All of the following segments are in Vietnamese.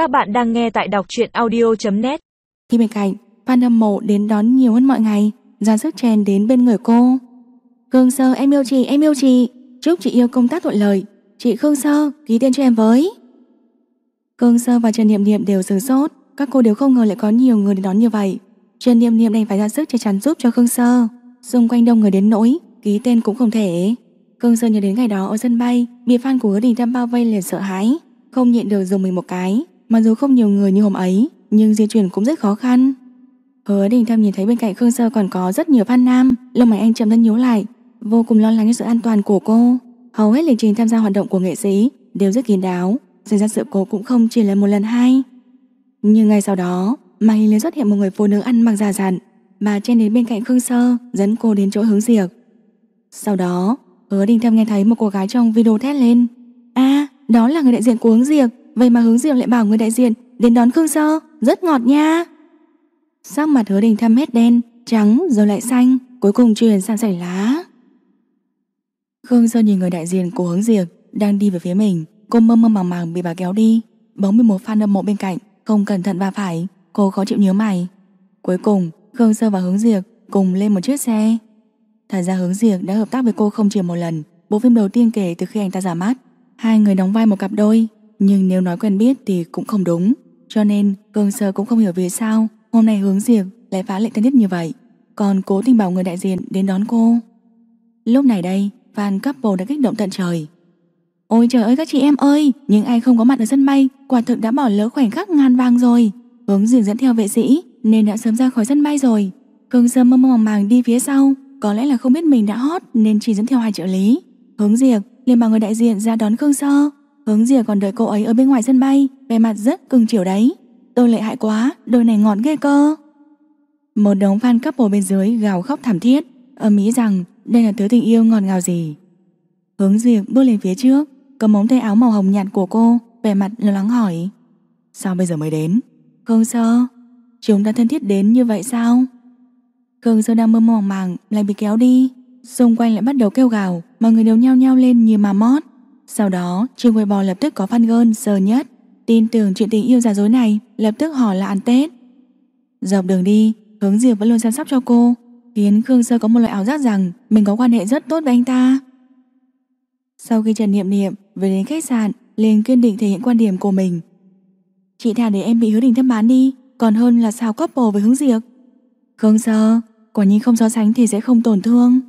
Các bạn đang nghe tại đọc truyện audio.net Khi bên cạnh, fan hâm mộ đến đón nhiều hơn mọi ngày, ra sức chen đến bên người cô. Khương Sơ em yêu chị, em yêu chị, chúc chị yêu công tác thuận lợi. Chị Khương Sơ, ký tên cho em với. Khương Sơ và Trần Niệm Niệm đều sửng sốt, các cô đều không ngờ lại có nhiều người đến đón như vậy. Trần Niệm Niệm đành phải ra sức che chắn giúp cho Khương Sơ. Xung quanh đông người đến nỗi, ký tên cũng không thể. Khương Sơ nhớ đến ngày đó ở sân bay, bị fan của hứa đình thâm bao vây liền sợ hãi, không nhịn được dùng mình một cái. Mặc dù không nhiều người như hôm ấy, nhưng di chuyển cũng rất khó khăn. Hứa đình thâm nhìn thấy bên cạnh Khương Sơ còn có rất nhiều fan nam, lông mày anh chậm thân nhíu lại, vô cùng lo lắng cho sự an toàn của cô. Hầu hết lịch trình tham gia hoạt động của nghệ sĩ đều rất kín đáo, xảy ra sự cố cũng không chỉ là một lần hai. Nhưng ngay sau đó, màn hình liền xuất hiện một người phụ nữ ăn mặc già dặn, bà chen đến bên cạnh Khương Sơ, dẫn cô đến chỗ hướng diệt. Sau đó, Hứa Đình Thâm nghe thấy một cô gái trong video thét lên. a đó là người đại diện của hướng diệt, vậy mà hướng diệu lại bảo người đại diện đến đón Khương Sơ, rất ngọt nha. Sắc mặt Hứa Đình Thâm hết đen, trắng rồi lại xanh, cuối cùng chuyển sang sảy lá. Khương Sơ nhìn người đại diện của hướng diệp đang đi về phía mình, cô mơ mơ màng màng bị bà kéo đi, bóng bị một fan âm mộ bên cạnh, không cẩn thận va phải, cô khó chịu nhớ mày. Cuối cùng, Khương Sơ và Hướng Diệp cùng lên một chiếc xe. Thật ra Hướng Diệp đã hợp tác với cô không chỉ một lần, bộ phim đầu tiên kể từ khi anh ta giả mắt. Hai người đóng vai một cặp đôi, nhưng nếu nói quen biết thì cũng không đúng. Cho nên, Cường Sơ cũng không hiểu vì sao hôm nay Hướng Diệp lại phá lệnh thân thiết như vậy, còn cố tình bảo người đại diện đến đón cô. Lúc này đây, fan couple đã kích động tận trời. Ôi trời ơi các chị em ơi, những ai không có mặt ở sân bay, quả thực đã bỏ lỡ khoảnh khắc ngàn vàng rồi. Hướng Diệp dẫn theo vệ sĩ, nên đã sớm ra khỏi sân bay rồi. Cường Sơ mơ mơ màng màng đi phía sau, có lẽ là không biết mình đã hot nên chỉ dẫn theo hai trợ lý. Hướng Diệp liền bảo người đại diện ra đón Khương Sơ. Hướng Dìa còn đợi cô ấy ở bên ngoài sân bay, vẻ mặt rất cưng chiều đấy. Tôi lệ hại quá, đôi này ngọt ghê cơ. Một đống fan couple bên dưới gào khóc thảm thiết, ở Mỹ rằng đây là thứ tình yêu ngọt ngào gì. Hướng Diệp bước lên phía trước, cầm móng tay áo màu hồng nhạt của cô, vẻ mặt lo lắng hỏi: "Sao bây giờ mới đến?" "Khương Sơ, chúng ta thân thiết đến như vậy sao?" Khương Sơ đang mơ màng màng lại bị kéo đi, xung quanh lại bắt đầu kêu gào, mọi người đều nhao nhao lên như mà mót. Sau đó, trường quay bò lập tức có fan girl sờ nhất, tin tưởng chuyện tình yêu giả dối này, lập tức hỏi là ăn Tết. Dọc đường đi, Hướng Diệp vẫn luôn chăm sóc cho cô, khiến Khương Sơ có một loại ảo giác rằng mình có quan hệ rất tốt với anh ta. Sau khi Trần Niệm Niệm về đến khách sạn, liền kiên định thể hiện quan điểm của mình. Chị thả để em bị hứa đình thâm bán đi, còn hơn là sao couple với hướng Diệp. Khương Sơ, quả nhiên không so sánh thì sẽ không tổn thương.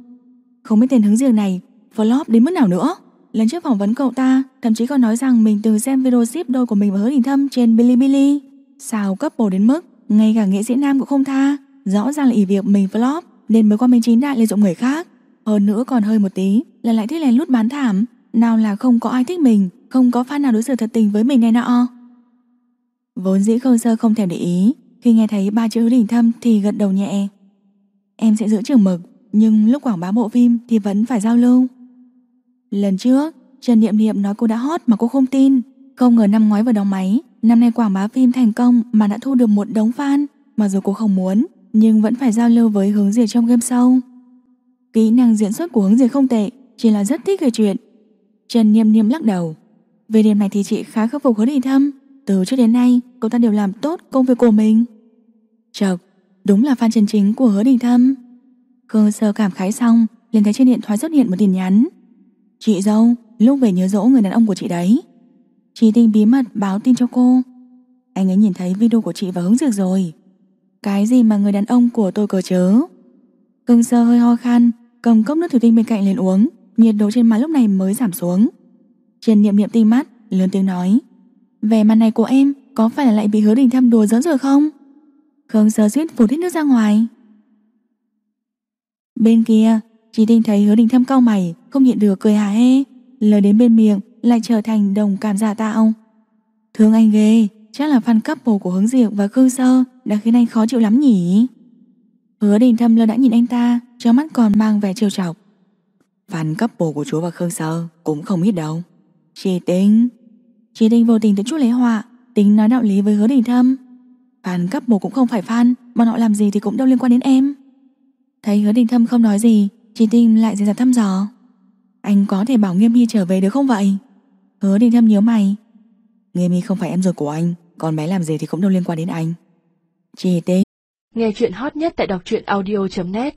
Không biết tên hướng Diệp này flop đến mức nào nữa. Lần trước phỏng vấn cậu ta, thậm chí còn nói rằng mình từng xem video ship đôi của mình và hứa đình thâm trên Bilibili. Sao cấp bồ đến mức ngay cả nghệ sĩ nam cũng không tha, rõ ràng là ý việc mình flop nên mới qua minh chính đại lợi dụng người khác. Hơn nữa còn hơi một tí là lại thích lén lút bán thảm. Nào là không có ai thích mình Không có fan nào đối xử thật tình với mình này nọ. Vốn dĩ không sơ không thèm để ý Khi nghe thấy ba chữ đỉnh thâm thì gật đầu nhẹ. Em sẽ giữ trường mực Nhưng lúc quảng bá bộ phim thì vẫn phải giao lưu. Lần trước Trần Niệm Niệm nói cô đã hot mà cô không tin. Không ngờ năm ngoái vào đóng máy Năm nay quảng bá phim thành công mà đã thu được một đống fan. Mặc dù cô không muốn Nhưng vẫn phải giao lưu với hướng diệt trong game sau. Kỹ năng diễn xuất của hướng diệt không tệ Chỉ là rất thích kể chuyện. Trần niệm niệm lắc đầu. Về điểm này thì chị khá khắc phục hứa đình thâm. Từ trước đến nay cô ta đều làm tốt công việc của mình. Chợt, Đúng là fan chân chính của hứa đình thâm. Cơ sơ cảm khái xong liền thấy trên điện thoại xuất hiện một tin nhắn. Chị dâu, Lúc về nhớ dỗ người đàn ông của chị đấy. Chị tinh bí mật báo tin cho cô. Anh ấy nhìn thấy video của chị và hứng dược rồi. Cái gì mà người đàn ông của tôi cờ chớ? Cưng sơ hơi ho khan, Cầm cốc nước thủy tinh bên cạnh lên uống, Nhiệt độ trên má lúc này mới giảm xuống. Trần niệm niệm tinh mắt, lớn tiếng nói Về mặt này của em Có phải là lại bị hứa đình thăm đùa dẫn rồi không? Khương sơ suýt phụt hết nước ra ngoài. Bên kia Chị Tinh thấy hứa đình thăm cau mày Không nhịn được cười hà hê Lời đến bên miệng lại trở thành đồng cảm giả tạo Thương anh ghê Chắc là fan couple của hướng diệp và Khương Sơ Đã khiến anh khó chịu lắm nhỉ? Hứa đình thâm lơ đã nhìn anh ta Trong mắt còn mang vẻ trêu chọc. Fan couple của chú và Khương Sơ Cũng không ít đâu. Chị Tinh Chị Tinh vô tình tự chút lấy họa Tính nói đạo lý với hứa đình thâm. Fan couple cũng không phải fan Bọn họ làm gì thì cũng đâu liên quan đến em. Thấy hứa đình thâm không nói gì Chị Tinh lại dễ dặt thăm dò. Anh có thể bảo Nghiêm Hy trở về được không vậy? Hứa đình thâm nhớ mày. Nghiêm Hy không phải em ruột của anh còn bé làm gì thì cũng đâu liên quan đến anh. Chỉ tên Nghe chuyện hot nhất tại đọc truyện audio.net